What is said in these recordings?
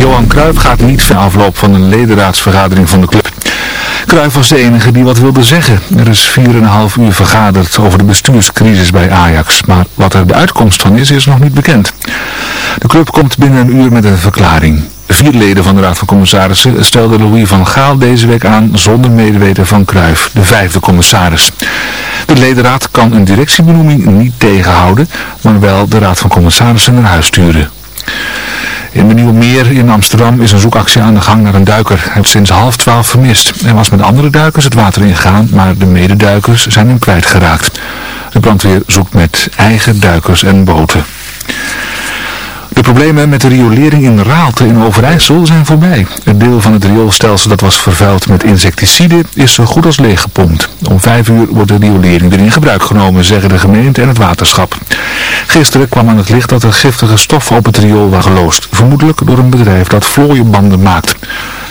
Johan Cruijff gaat niet ver afloop van een ledenraadsvergadering van de club. Cruijff was de enige die wat wilde zeggen. Er is 4,5 uur vergaderd over de bestuurscrisis bij Ajax. Maar wat er de uitkomst van is, is nog niet bekend. De club komt binnen een uur met een verklaring. Vier leden van de Raad van Commissarissen stelde Louis van Gaal deze week aan zonder medeweten van Cruijff, de vijfde commissaris. De ledenraad kan een directiebenoeming niet tegenhouden, maar wel de Raad van Commissarissen naar huis sturen. In de Nieuwe Meer in Amsterdam is een zoekactie aan de gang naar een duiker. Hij is sinds half twaalf vermist. Hij was met andere duikers het water ingegaan, maar de mededuikers zijn hem kwijtgeraakt. De brandweer zoekt met eigen duikers en boten. De problemen met de riolering in Raalte in Overijssel zijn voorbij. Het deel van het rioolstelsel dat was vervuild met insecticiden is zo goed als leeggepompt. Om vijf uur wordt de riolering weer in gebruik genomen, zeggen de gemeente en het waterschap. Gisteren kwam aan het licht dat er giftige stoffen op het riool waren geloosd. Vermoedelijk door een bedrijf dat vlooienbanden maakt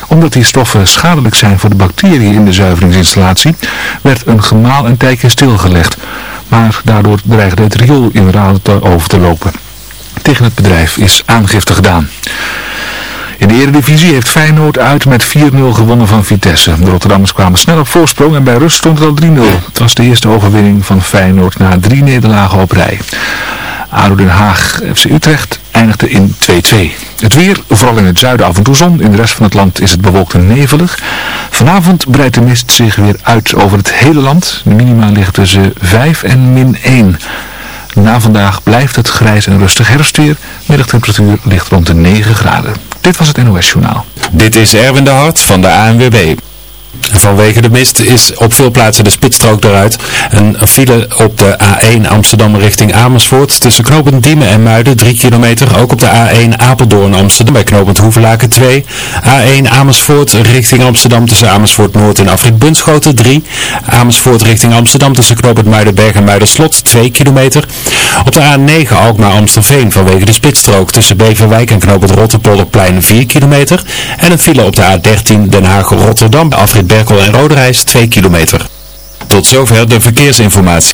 omdat die stoffen schadelijk zijn voor de bacteriën in de zuiveringsinstallatie, werd een gemaal een tijdje stilgelegd. Maar daardoor dreigde het riool in Raalte over te lopen. Tegen het bedrijf is aangifte gedaan. In de Eredivisie heeft Feyenoord uit met 4-0 gewonnen van Vitesse. De Rotterdammers kwamen snel op voorsprong en bij rust stond het al 3-0. Het was de eerste overwinning van Feyenoord na drie nederlagen op rij. ADO Den Haag FC Utrecht eindigde in 2-2. Het weer, vooral in het zuiden af en toe zon. In de rest van het land is het bewolkt en nevelig. Vanavond breidt de mist zich weer uit over het hele land. De minima ligt tussen 5 en min 1. Na vandaag blijft het grijs en rustig herfstweer. Middagtemperatuur ligt rond de 9 graden. Dit was het NOS Journaal. Dit is Erwin de Hart van de ANWB. Vanwege de mist is op veel plaatsen de spitsstrook eruit. Een file op de A1 Amsterdam richting Amersfoort tussen knooppunt Diemen en Muiden 3 kilometer. Ook op de A1 Apeldoorn Amsterdam bij knooppunt Hoevelaken 2. A1 Amersfoort richting Amsterdam tussen Amersfoort Noord en Afrit Bunschoten 3. Amersfoort richting Amsterdam tussen knooppunt Muidenberg en Muiderslot 2 kilometer. Op de A9 Alkmaar Amstelveen vanwege de spitsstrook tussen Beverwijk en knooppunt Rotterpolderplein 4 kilometer. En een file op de A13 Den Haag Rotterdam bij Berkel en Roderijs 2 kilometer. Tot zover de verkeersinformatie.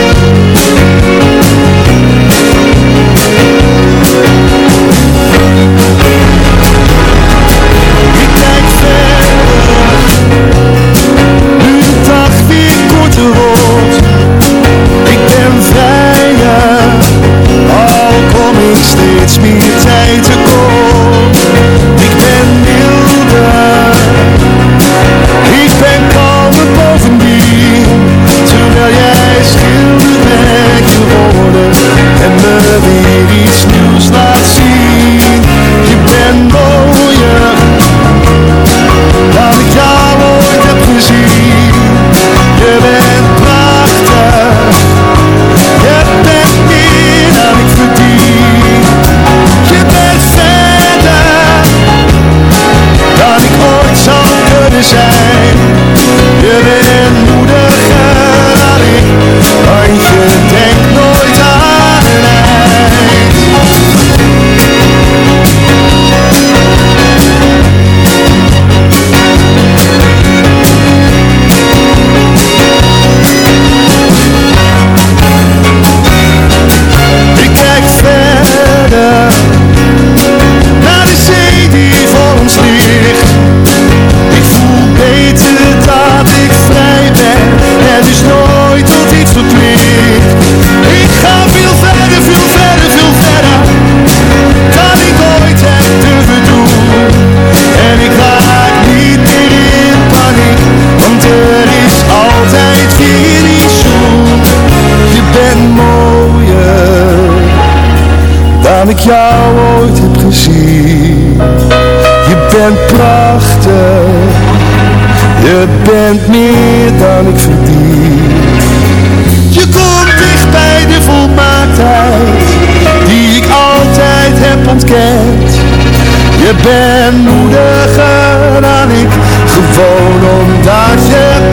Je bent meer dan ik verdien. Je komt dicht bij de volmaaktheid, die ik altijd heb ontkend. Je bent moediger dan ik, gewoon omdat je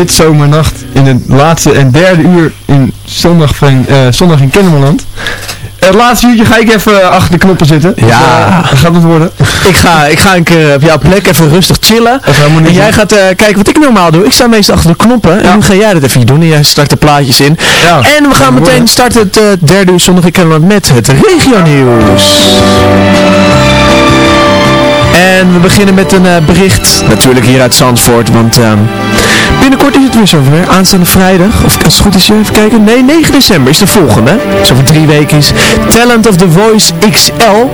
Midzomernacht in het laatste en derde uur in zondag, van, eh, zondag in Kennemerland. Het laatste uurtje ga ik even achter de knoppen zitten. Ja. Dus, eh, gaat het worden. Ik ga, ik ga een keer op jouw plek even rustig chillen. Dat En jij doen. gaat eh, kijken wat ik normaal doe. Ik sta meestal achter de knoppen. En nu ga jij dat even doen. En jij start de plaatjes in. Ja, en we gaan meteen worden. starten het derde uur zondag in Kennemerland met het regionieuws. En we beginnen met een eh, bericht, natuurlijk hier uit Zandvoort, want ehm, binnenkort is het weer zover. Aanstaande vrijdag, of als het goed is, even kijken. Nee, 9 december is de volgende. Dus over drie weken is Talent of the Voice XL.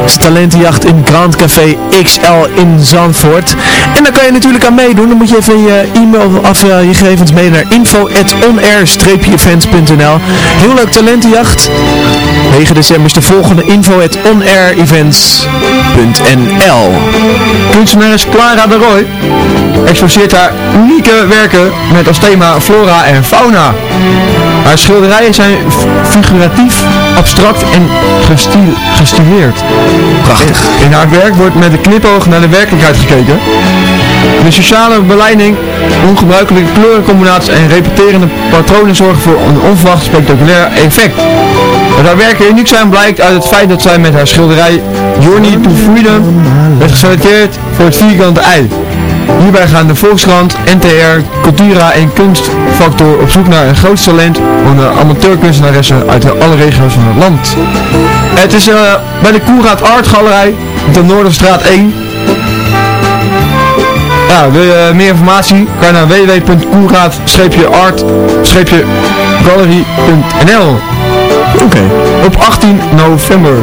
Het is talentenjacht in Grand Café XL in Zandvoort. En daar kan je natuurlijk aan meedoen. Dan moet je even je e-mail of eh, je gegevens mee naar info.onair-events.nl Heel leuk talentenjacht. 9 december is de volgende info at Kunstenares Clara de Roy exposeert haar unieke werken met als thema flora en fauna. Haar schilderijen zijn figuratief, abstract en gesti- gestileerd. Prachtig. In, in haar werk wordt met een knipoog naar de werkelijkheid gekeken. De sociale beleiding, ongebruikelijke kleurencombinaties en repeterende patronen zorgen voor een onverwacht spectaculair effect. Dat haar werken uniek zijn blijkt uit het feit dat zij met haar schilderij Journey to Freedom werd geselecteerd voor het vierkante ei. Hierbij gaan de Volkskrant, NTR, Cultura en Kunstfactor op zoek naar een groot talent onder amateurkunstenaressen uit alle regio's van het land. Het is eh, bij de Koenraad Art Galerij op de Noorderstraat 1. Ja, wil je meer informatie? Ga naar www.koenraad-art-gallery.nl Oké. Op 18 november.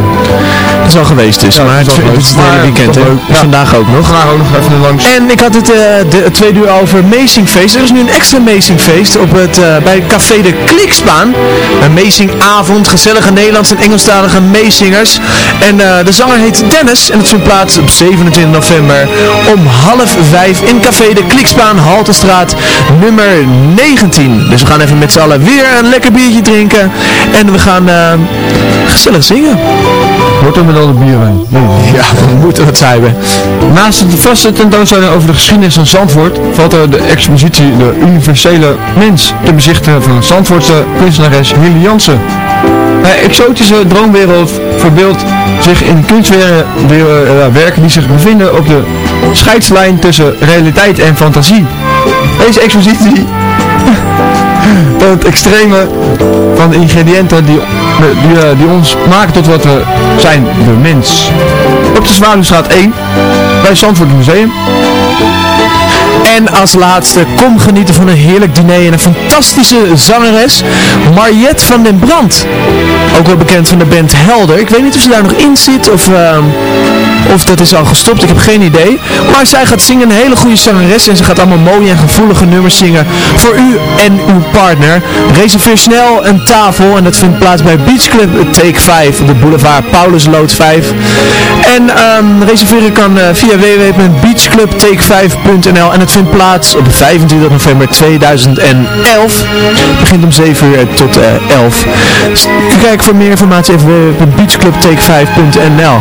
Dat is al geweest dus, Ja, maar het, is het hele weekend leuk. Vandaag ook nog. Vandaag ook nog even langs. En ik had het, eh de, tweede uur over Amazingfeest. Er is nu een extra Amazingfeest op het, eh, bij Café de Kliksbaan. Een Amazingavond, gezellige Nederlandse en Engelstalige meezingers. En eh, de zanger heet Dennis en het vindt plaats op 27 november om half vijf in Café de Kliksbaan, Haltestraat nummer 19. Dus we gaan even met z'n allen weer een lekker biertje drinken. En we gaan eh, gezellig zingen. Wordt er met al de bierwijn. Ja, we moeten wat hebben. Naast het vaste tentoonstelling over de geschiedenis van Zandvoort valt er de expositie De Universele Mens te bezichtigen van de Zandvoortse kunstenares Hilly Jansen. Haar exotische droomwereld verbeeldt zich in kunstwerken die zich bevinden op de scheidslijn tussen realiteit en fantasie. Deze expositie het extreme van de ingrediënten die, die, eh, die ons maken tot wat we zijn, de mens. Op de Zwaluwstraat 1, bij Zandvoort Museum. En als laatste, kom genieten van een heerlijk diner en een fantastische zangeres, Mariette van den Brand. Ook wel bekend van de band Helder. Ik weet niet of ze daar nog in zit of, ehm, of dat is al gestopt, ik heb geen idee. Maar zij gaat zingen, een hele goede zangeres en ze gaat allemaal mooie en gevoelige nummers zingen voor u en uw partner. Reserveer snel een tafel en dat vindt plaats bij Beach Club Take 5 op de boulevard Paulusloot 5. En ehm, reserveren kan eh, via www.beachclubtake5.nl en het vindt plaats op 25 november 2011. Begint om 7 uur tot eh, 11. S- Kijk voor meer informatie even op beachclubtake5.nl.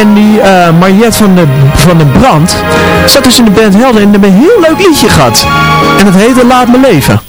En die eh Mariette van de, van de Brand zat dus in de band Helden en hebben een heel leuk liedje gehad. En dat heette Laat me leven.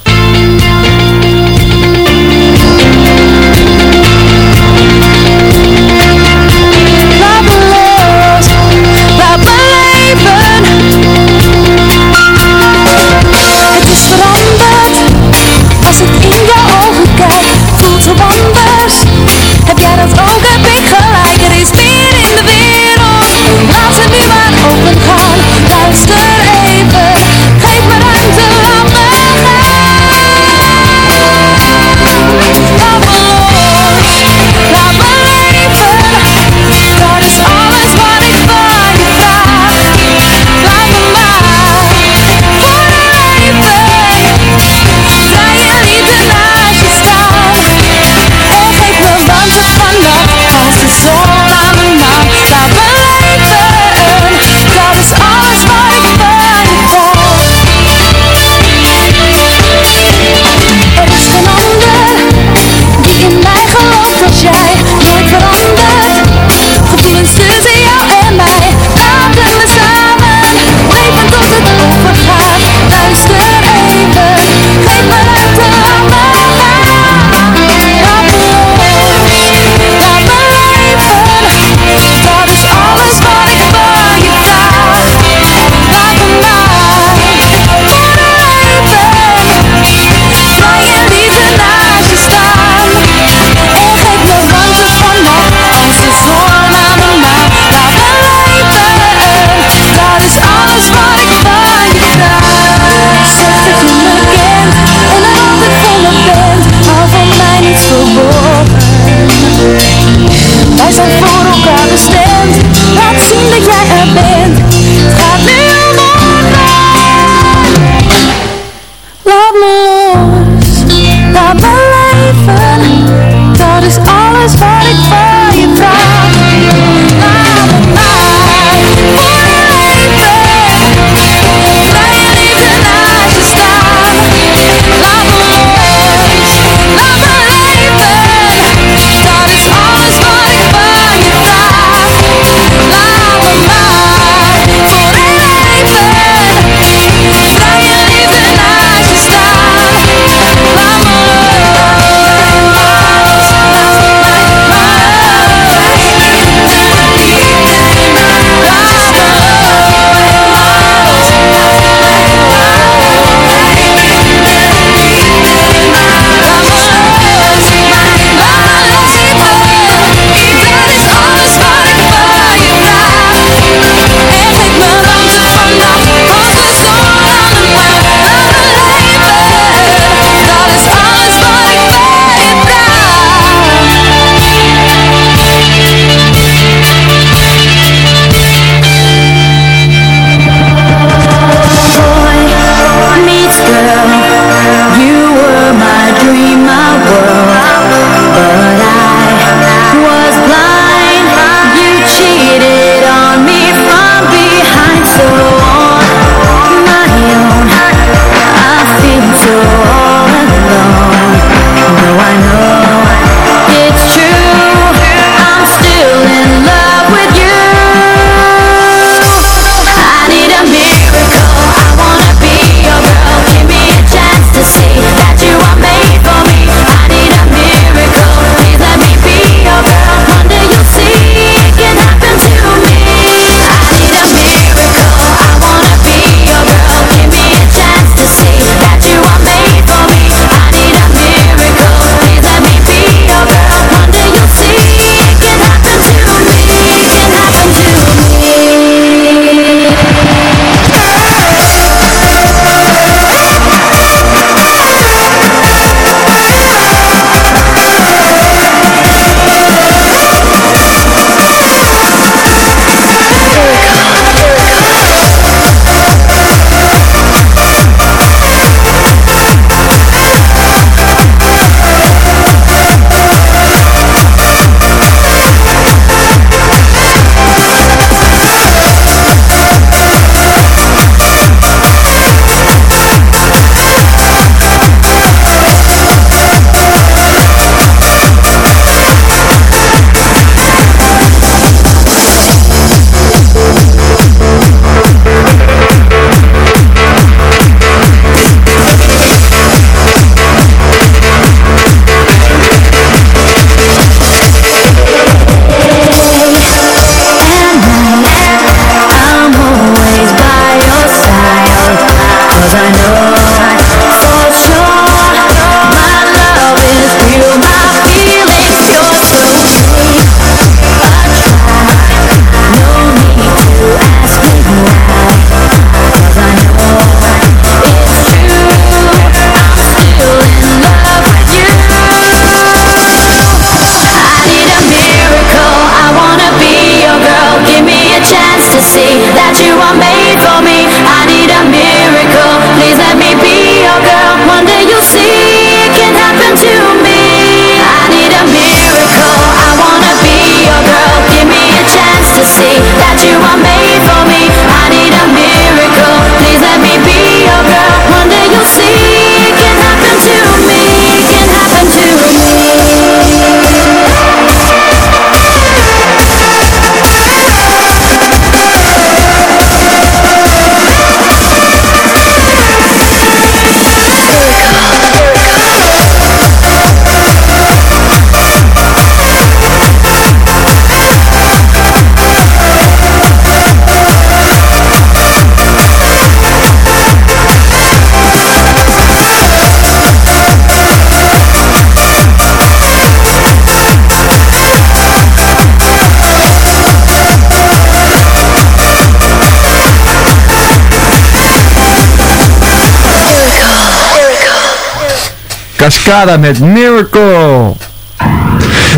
Cascada met Miracle.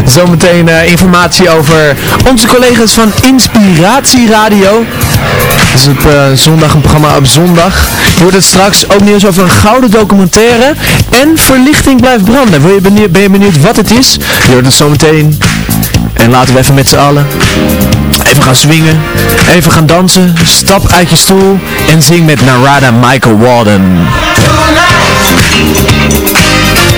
Zometeen eh, informatie over onze collega's van Inspiratie Radio. Dat is op eh, zondag een programma op zondag. Hoort het straks ook nieuws over een gouden documentaire. En verlichting blijft branden. Wil je benieuwd, ben je benieuwd wat het is? Je hoort het zometeen. En laten we even met z'n allen even gaan swingen. Even gaan dansen. Stap uit je stoel. En zing met Narada Michael Walden. Like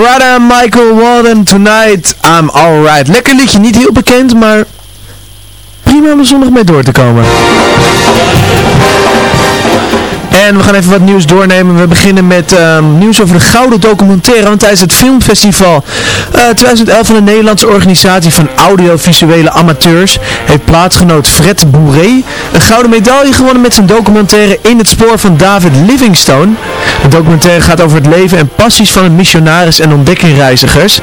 Marada Michael Walden, Tonight I'm Alright. Lekker liedje, niet heel bekend, maar prima om er zondag mee door te komen. En we gaan even wat nieuws doornemen. We beginnen met ehm, nieuws over de Gouden Documentaire. Want tijdens het filmfestival eh, 2011 van de Nederlandse organisatie van audiovisuele amateurs heeft plaatsgenoot Fred Bourré een gouden medaille gewonnen met zijn documentaire In het spoor van David Livingstone. De documentaire gaat over het leven en passies van een missionaris en ontdekkingreizigers.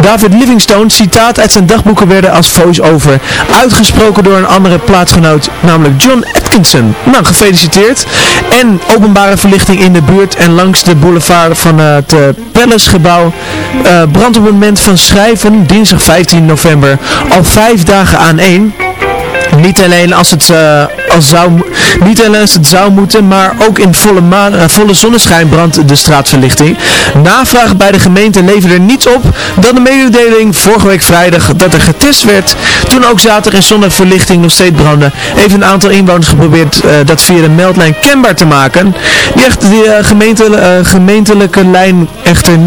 David Livingstone, citaat uit zijn dagboeken werden als voice-over uitgesproken door een andere plaatsgenoot, namelijk John Atkinson. Nou, gefeliciteerd. En openbare verlichting in de buurt en langs de boulevard van het uh, Palace-gebouw uh, brandt op het moment van schrijven, dinsdag 15 november, al vijf dagen aan één. Niet alleen als het, uh, als zou, niet alleen als het zou moeten, maar ook in volle, maan, uh, volle zonneschijn brandt de straatverlichting. Navraag bij de gemeente leverde er niets op dan de mededeling vorige week vrijdag dat er getest werd. Toen ook zaterdag in zonneverlichting nog steeds brandde, heeft een aantal inwoners geprobeerd uh, dat via de meldlijn kenbaar te maken. Die, echt, die gemeente, gemeentelijke lijn echter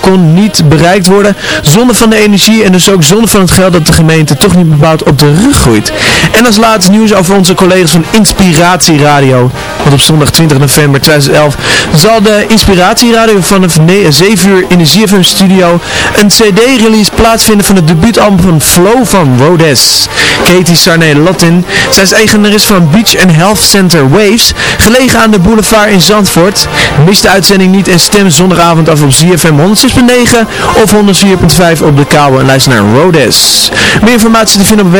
kon niet bereikt worden zonder van de energie en dus ook zonder van het geld dat de gemeente toch niet bepaald op de rug groeit. En als laatste nieuws over onze collega's van Inspiratie Radio. Want op zondag 20 november 2011 zal de Inspiratie Radio vanaf 7 uur in de ZFM studio een cd-release plaatsvinden van het debuutalbum van Flow van Rhodes. Katie Sarney Latin. Zij is eigenares van Beach and Health Center Waves, gelegen aan de boulevard in Zandvoort. Mis de uitzending niet en stem zondagavond af op ZFM 106.9 of 104.5 op de kabel en luister naar Rhodes. Meer informatie te vinden op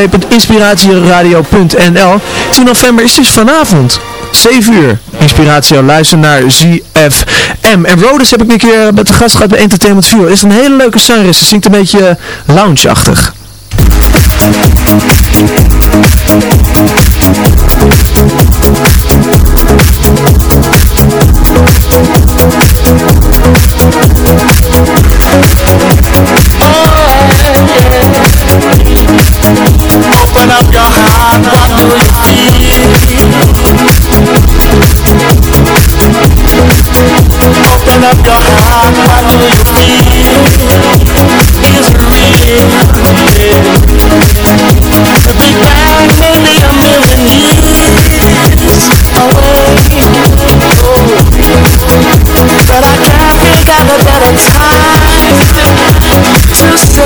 www.inspiratieradio.nl 10 november is dus vanavond. 7 uur. Inspiratie, luister naar ZFM. En Rhodes heb ik een keer met de gast gehad bij Entertainment View. Is een hele leuke zangeres. Ze zingt een beetje lounge-achtig. Open up your heart, what do you feel? Open up your heart, what do you feel? Is it real? Bang may be a million years away. Oh. But I can't think of a better time to say,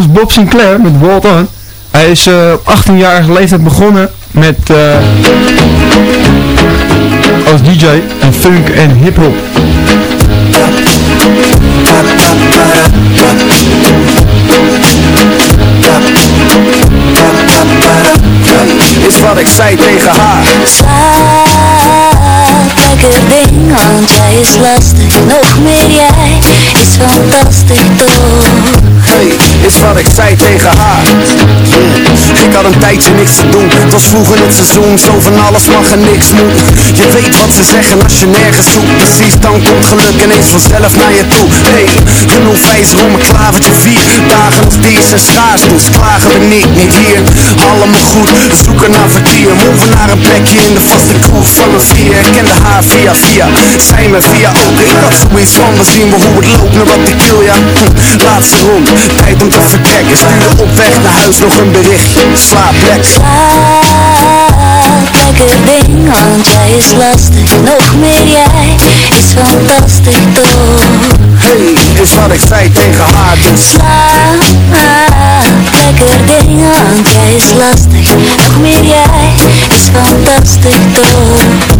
was Bob Sinclair met Walt On. Hij is eh, op 18-jarige leeftijd begonnen met eh, als DJ en funk en hip-hop. Is wat ik zei tegen haar lekker ding, want jij is lastig Nog meer jij is fantastisch toch Hey, is wat ik zei tegen haar. Ik had een tijdje niks te doen. Het was vroeger het seizoen Zo van alles mag en niks moet. Je weet wat ze zeggen als je nergens zoekt. Precies, dan komt geluk ineens vanzelf naar je toe. Hey, genoeg wijzer om een klavertje vier Dagen als deze schaars Dus klagen we niet, niet hier. Allemaal goed, we zoeken naar vertier Move naar een plekje in de vaste kroeg van een vier. Ik kende haar via via Zij me via ook. Ik had zoiets van, we zien wel hoe het loopt Naar wat ik wil, ja Hm, Laatste rond, tijd om te vertrekken Stuurde op weg naar huis nog een berichtje Slaap lekker. Slaap, lekker ding, want jij is lastig. Nog meer jij is fantastisch toch? Hey, is wat ik zei tegen haar Dus. Slaap, lekker ding, want jij is lastig. Nog meer jij is fantastisch toch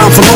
aan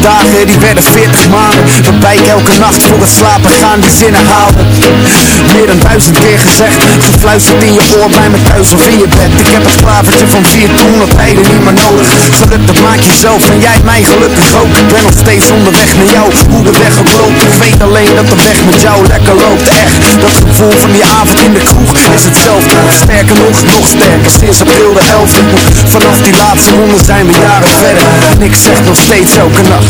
dagen, die werden 40 maanden Waarbij ik elke nacht voor het slapen gaan die zinnen haalde. Meer dan duizend keer gezegd Gefluisterd in je oor bij me thuis of in je bed. Ik heb het klavertje van vier toen tijden niet meer nodig lukt dat maak jezelf en jij mij gelukkig ook. Ik ben nog steeds onderweg naar jou Hoe de weg ook loopt Ik weet alleen dat de weg met jou lekker loopt. Echt, dat gevoel van die avond in de kroeg is hetzelfde. Sterker nog, nog sterker Sinds april de 11 Vanaf die laatste ronde zijn we jaren verder. En ik zeg nog steeds elke nacht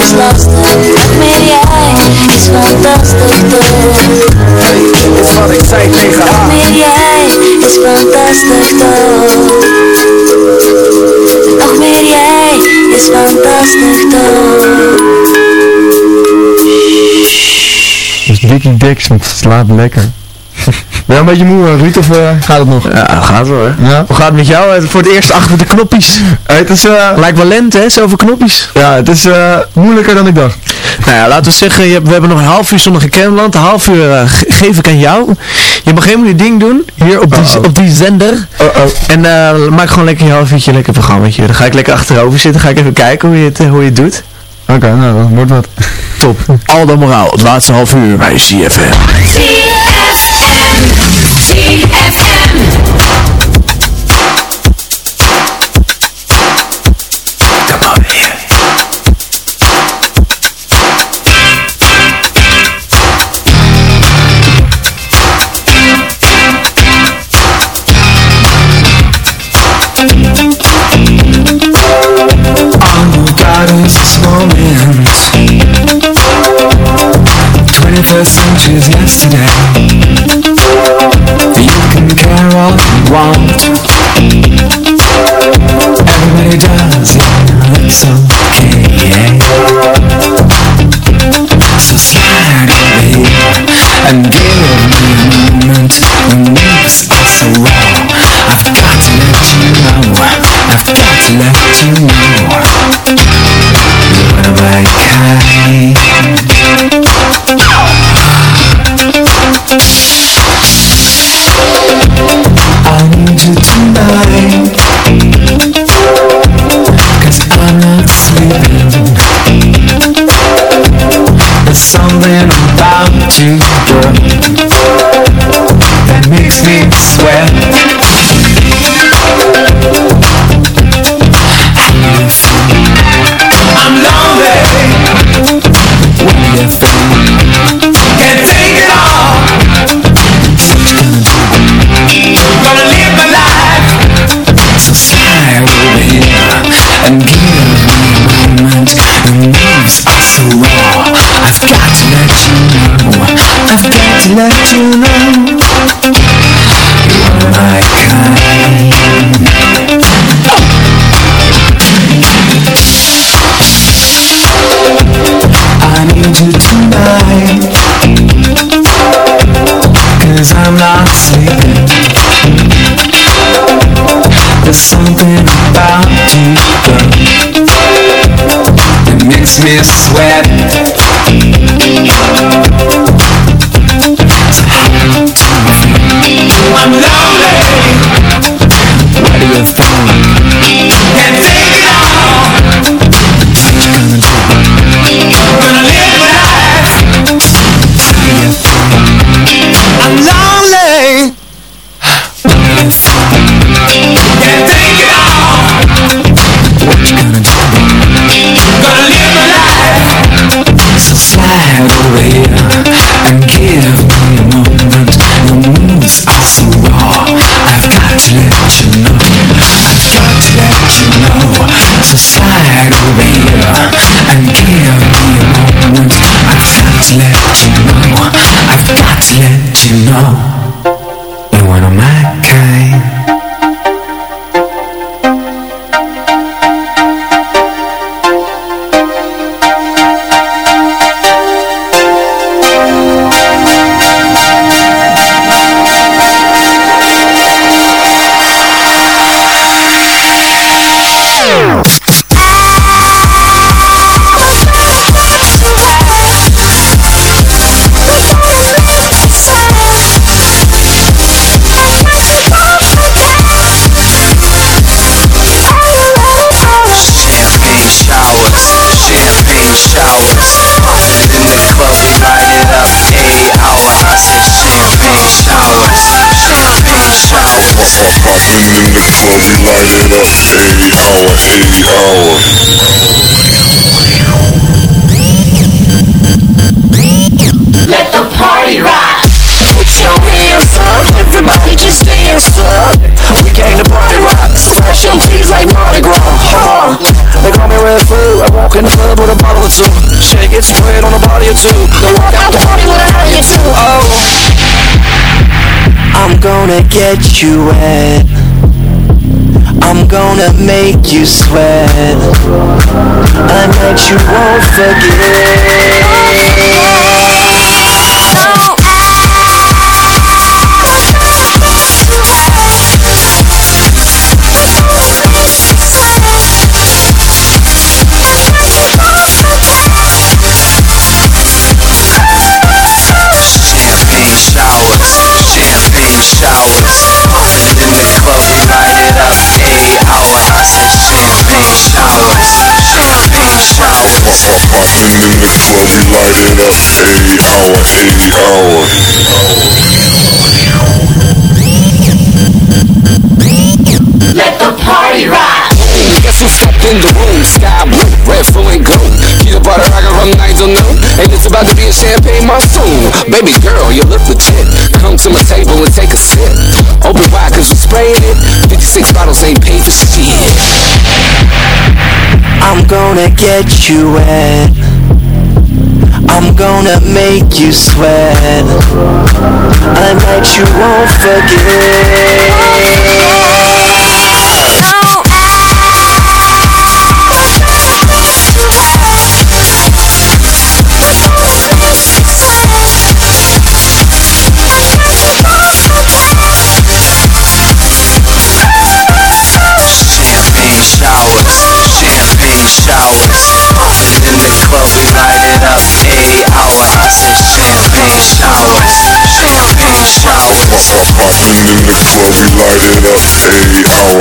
is Nog meer jij is fantastisch toch Hey, is meer jij is fantastisch toch Nog meer jij is fantastisch toch Dus Dickie Dix met Slaap Lekker. Ben je een beetje moe, eh, Ruud, of eh, gaat het nog? Ja, gaat wel hoor. Ja. Hoe gaat het met jou? Voor het eerst achter de knoppies. Het is, eh, Lijkt wel lente hè, zoveel knoppies. ja, het is eh, moeilijker dan ik dacht. Nou ja, laten we zeggen, je hebt- we hebben nog een half uur zondag in Kennemerland. Een half uur eh, ge- geef ik aan jou. Je mag helemaal je ding doen, hier op die, op die zender. Oh. En eh, maak gewoon lekker je half uurtje lekker programmaatje. Dan ga ik lekker achterover zitten, ga ik even kijken hoe je het, hoe je het doet. Oké, nou, dat wordt wat. Top. Aldo Moraal, het laatste half uur bij CFM. 21st century's yesterday. You can care all you want. Everybody does, yeah, that's okay. So about you, that makes me sweat. Something about you, girl. That makes me sweat. I'm lonely gonna get you wet. I'm gonna make you sweat. A night you won't Champagne Popping in the club, we light it up Eight hour, eight hour Let the party rock. Guess who stepped in the room? Sky blue, red, full and gold. Peanut butter, I got 9 till noon. And it's about to be a champagne monsoon. Baby girl, you look legit. Come to my table and take a sip. Open wide cause you sprayed it. 56 bottles ain't paid for shit. I'm gonna get you wet. I'm gonna make you sweat. A night you won't Champagne We light it up,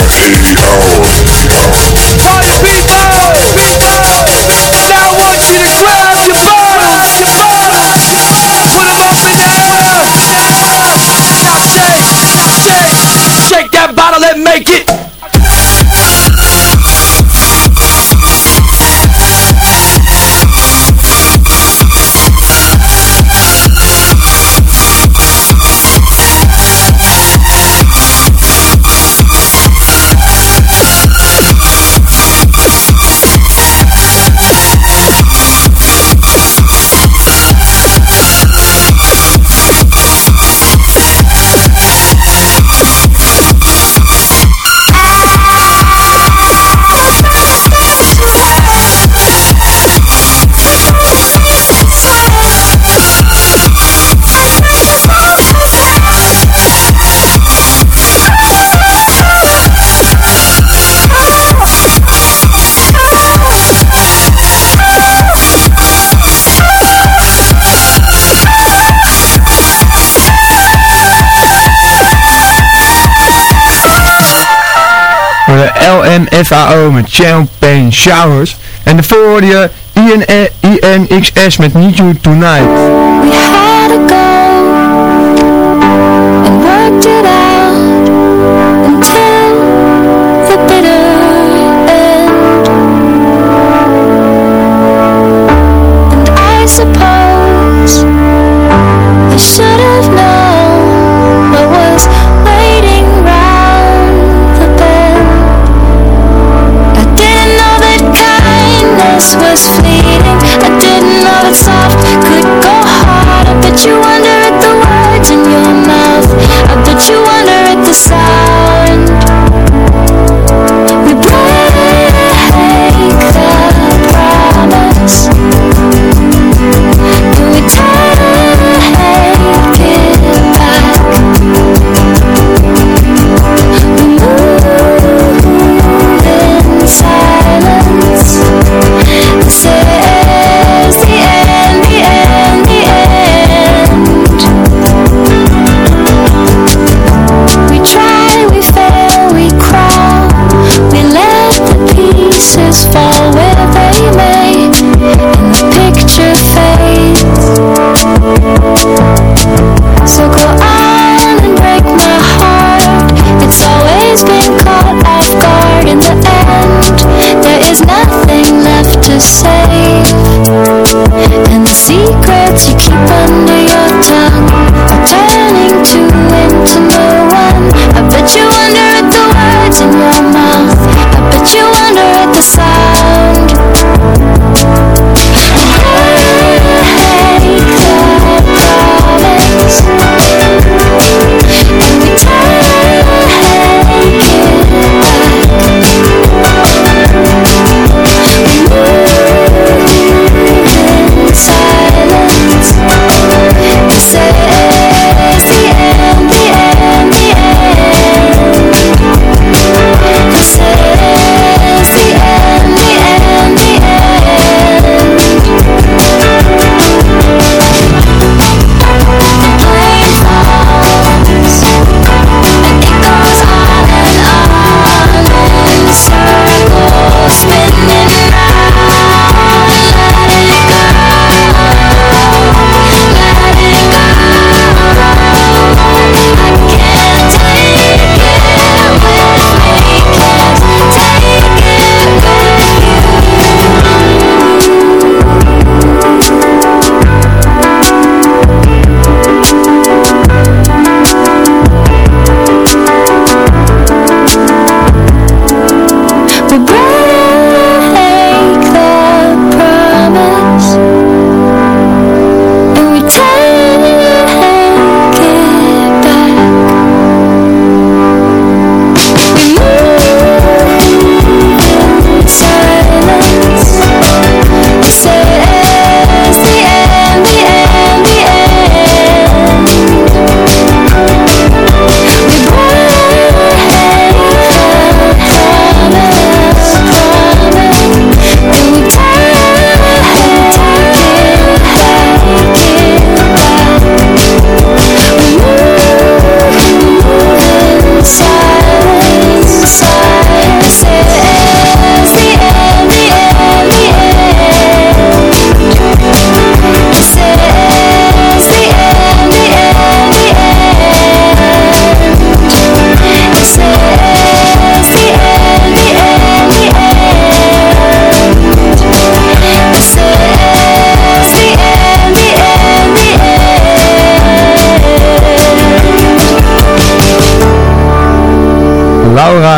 hour, hour. Party people, people! Now I want you to grab your bottles, put them up in the air. Now shake, shake that bottle and make it. LMFAO met Champagne Showers. En de vorige INXS met Need You Tonight.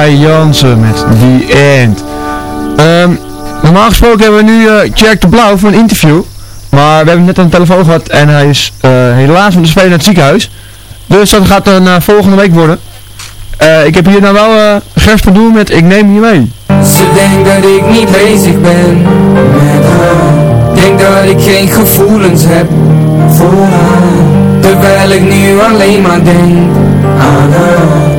Laura Jansen met The End. Ehm, normaal gesproken hebben we nu eh Jack de Blauw voor een interview. Maar we hebben net aan de telefoon gehad en hij is eh, helaas met de spelen naar het ziekenhuis. Dus dat gaat een eh, volgende week worden. Ik heb hier nou wel eh Gers van Doel met Ik Neem Je Mee. Ze denkt dat ik niet bezig ben met haar Denk dat ik geen gevoelens heb voor haar Terwijl ik nu alleen maar denk aan haar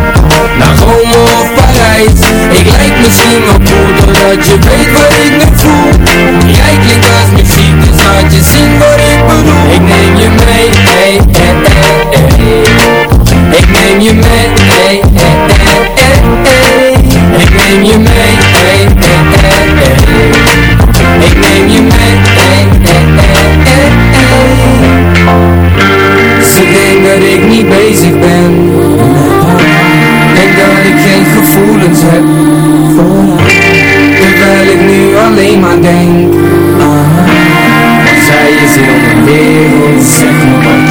Naar Rome of Parijs Ik lijk misschien wel cool Doordat je weet wat ik nu voel Jij klinkt als muziek Dus laat je zien wat ik bedoel Ik neem je mee, hey, hey, hey, hey. Ik neem je mee, hey, hey, hey, hey, hey. Ik neem je mee, hey, hey, hey, hey. Ik neem je mee, hey, hey, hey, hey, hey. Ze denkt dat ik niet bezig ben gevoelens heb Terwijl ik nu alleen maar denk haar Want zij is heel mijn wereld Zeg me wat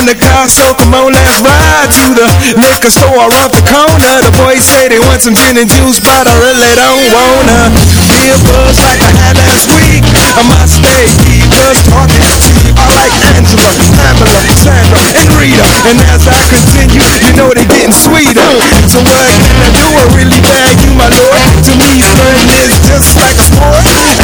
In the car, so come on, let's ride to the liquor store around the corner. The boys say they want some gin and juice, but I really don't wanna be a buzz like I had last week. I must stay just talking cheap. I like Angela, Pamela, Sandra, and Rita. And as I continue, you know they getting sweeter. So what can I do? I really beg you, my lord. To me, fun is just like a sport.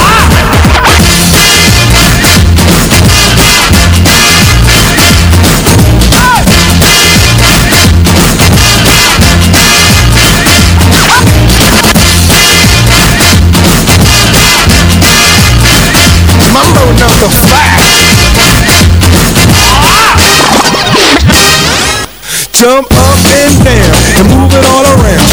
Jump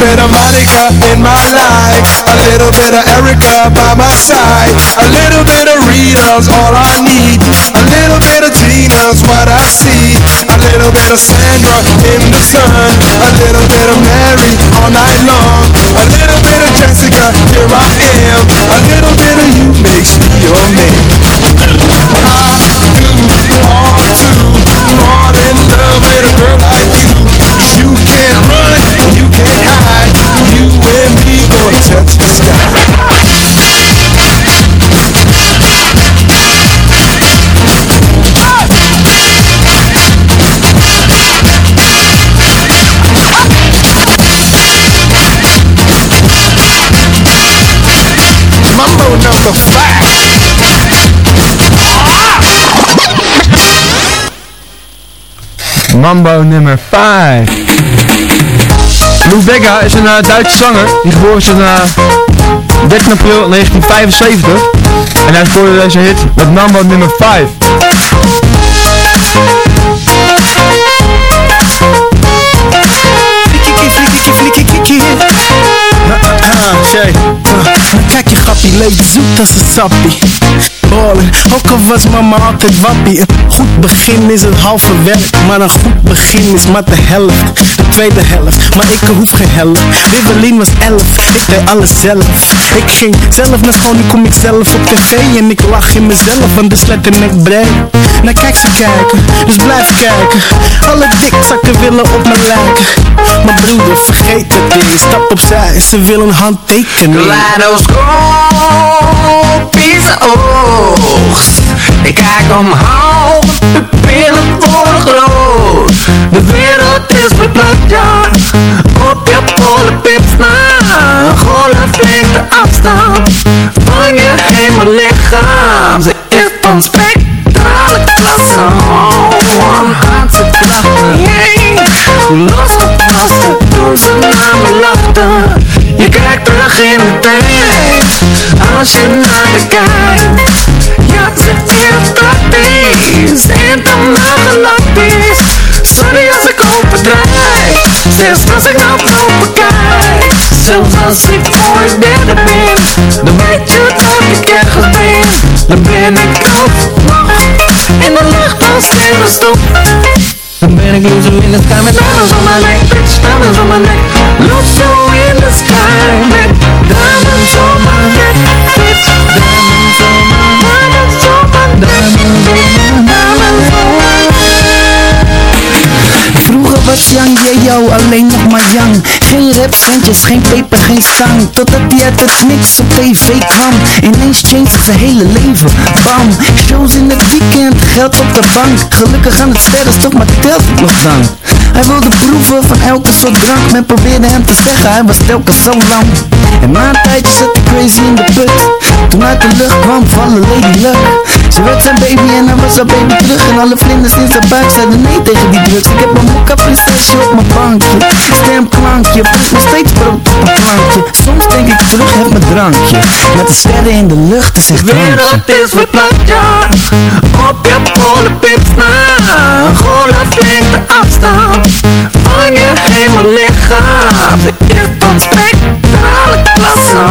Bit of Monica in my life A little bit of Erica by my side A little bit of Rita's all I need A little bit of Tina's what I see A little bit of Sandra in the sun A little bit of Mary all night long A little bit of Jessica, here I am A little bit of you makes me your man I do all too Fall in love with a girl me gonna touch the sky Mambo number five Mambo nummer 5. Lou Bega is een eh, Duitse zanger die geboren is in eh, 13 april 1975. En hij scoorde deze hit met Mambo nummer 5. Shay. Kijk je grappie, leek zoet als een sappie Ballen, ook al was mama altijd wappie goed begin is het halve werk Maar een goed begin is maar de helft. De tweede helft, maar ik hoef geen helft. Rivelin was elf, ik deed alles zelf. Ik ging zelf naar school, nu kom ik zelf op tv En ik lach in mezelf, want de sletternek brein. Nou kijk ze kijken, dus blijf kijken. Alle dikzakken willen op me lijken. Maar broeder, vergeet het niet Stap opzij, ze willen een handtekening. Kaleidoscoop is oogst. Ik kijk omhoog, de pillen worden groot. De wereld is verplaatst, ja. Op je polenpips na Golflengte afstand Van je hemellichaam Ze is van spectrale klasse Oh, aan ze klachten Losgepast, toen ze naar me lachten. Je kijkt terug in de tijd. Als je naar me kijkt Zelfs als ik nou lopen kijk Zelfs als ik voor het derde ben Dan weet je dat ik ergens ben Dan ben ik nog In de lucht als sterrenstof dan ben ik loser in the sky met diamonds on my neck Bitch, diamonds on my neck. Loser in sky Geen rapcentjes, geen peper, geen stang Totdat hij uit het niks op tv kwam. Ineens changed zijn hele leven, bam. Shows in het weekend, geld op de bank. Gelukkig aan het sterrenstof, maar telt nog dan Hij wilde proeven van elke soort drank Men probeerde hem te zeggen, hij was telkens zo lang. En na een tijdje zat hij crazy in de put. Toen uit de lucht kwam vallen Lady Luck. Ze werd zijn baby en hij was haar baby terug. En alle vlinders in zijn buik zeiden nee tegen die drugs. Ik heb een mokka prinsesje op mijn bankje. Stemklankje, voelt nog steeds brood op een plankje. Soms denk ik terug, heb mijn drankje. Met de sterren in de lucht, is echt De wereld is verplaatst, ja. Op je polenpips na Golflengte staat Van je hele lichaam De kist van spectrale klasse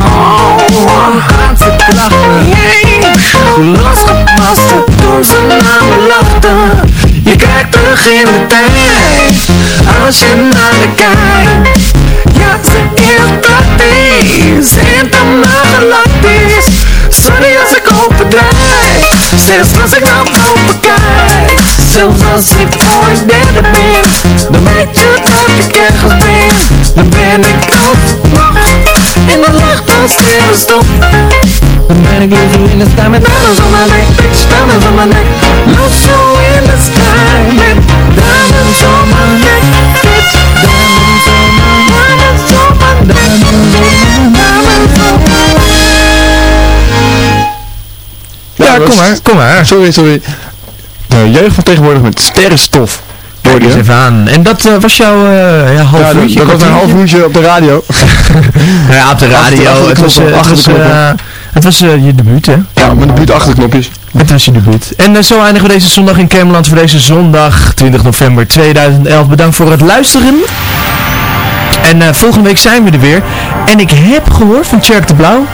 Van gaat ze heen Hoe losgepast toen ze naar me lachten. Je kijkt terug in de tijd Als je naar me kijkt. Ja, ze is praktisch Intermagalactisch Sorry als ik overdrijf Sinds als ik nou boven Zelfs als ik ooit derde ben Dan weet je dat ik ergens ben. Dan ben ik nog In de lucht als sterrenstof Dan ben ik liever in de sky met diamonds on my neck Bitch, diamonds on my neck Lost you in the sky Met diamonds on my neck Bitch, diamonds on my Diamonds on my Diamonds on my Diamonds on my Ja, kom maar, kom maar. Sorry, sorry. De jeugd van tegenwoordig met sterrenstof. Even aan. En dat eh, was jouw eh, ja, half Ja, uurtje? dat was een half uurtje op de radio. Ja, op de radio. achter de het was, eh, het achter was, de knoppen. eh, het was eh, je debuut, hè? Ja, met de buurt achter de knopjes. Het was je debuut. En eh, zo eindigen we deze zondag in Camerland voor deze zondag 20 november 2011. Bedankt voor het luisteren. En eh, volgende week zijn we er weer. En ik heb gehoord van Tjerk de Blauw,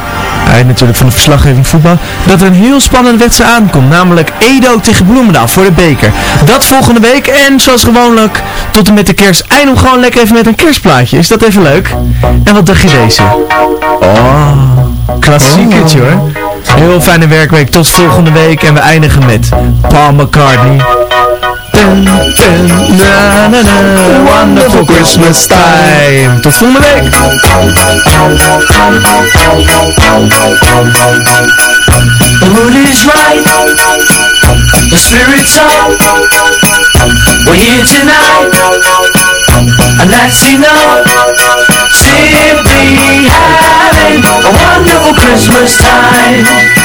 hij natuurlijk van de verslaggeving voetbal, dat er een heel spannende wedstrijd aankomt. Namelijk Edo tegen Bloemendaal voor de beker. Dat volgende week. En zoals gewoonlijk tot en met de kerst eindigen we gewoon lekker even met een kerstplaatje. Is dat even leuk? En wat dacht je deze? Oh, klassiekertje hoor. Heel fijne werkweek. Tot volgende week. En we eindigen met Paul McCartney. Dun, dun, na, na, na, wonderful Christmas time. Tot volgende week. The mood is right. The spirit's up. We're here tonight. And that's enough. Simply having a wonderful Christmas time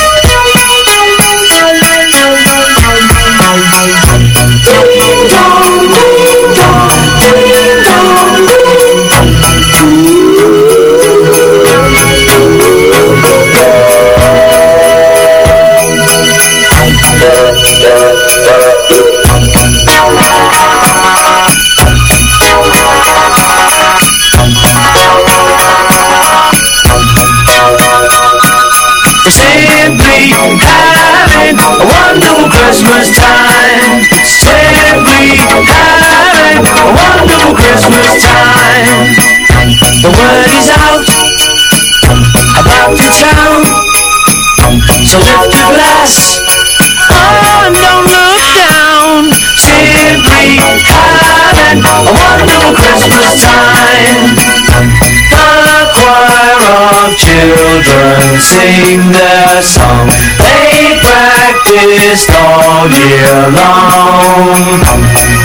sing their song. They practiced all year long.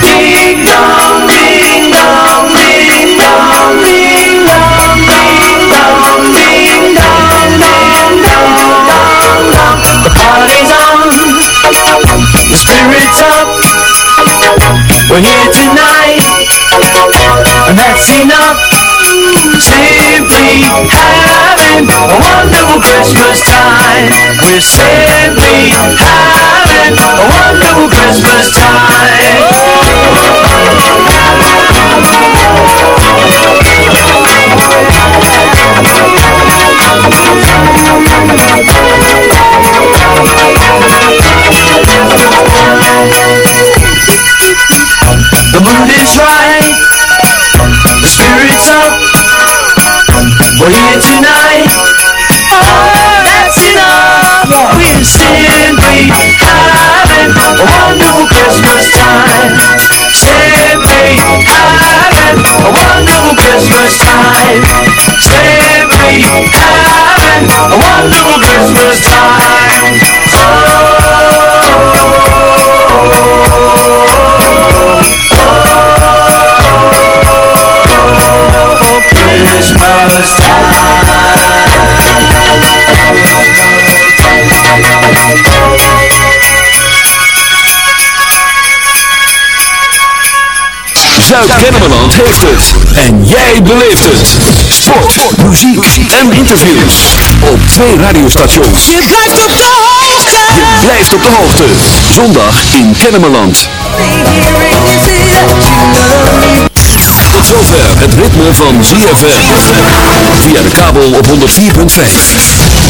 Ding dong, ding dong, ding dong, ding dong, ding dong, ding dong, ding dong, dong, dong. The We're simply having a wonderful Christmas time. The mood is right, the spirit's up. We're here tonight. Simply having a wonderful Christmas time. Simply having a wonderful Christmas time. Simply having a wonderful Christmas time. Zuid-Kennemerland heeft het. En jij beleeft het. Sport, muziek en interviews. Op twee radiostations. Je blijft op de hoogte. Je blijft op de hoogte. Zondag in Kennemerland. Tot zover het ritme van ZFM. Via de kabel op 104.5.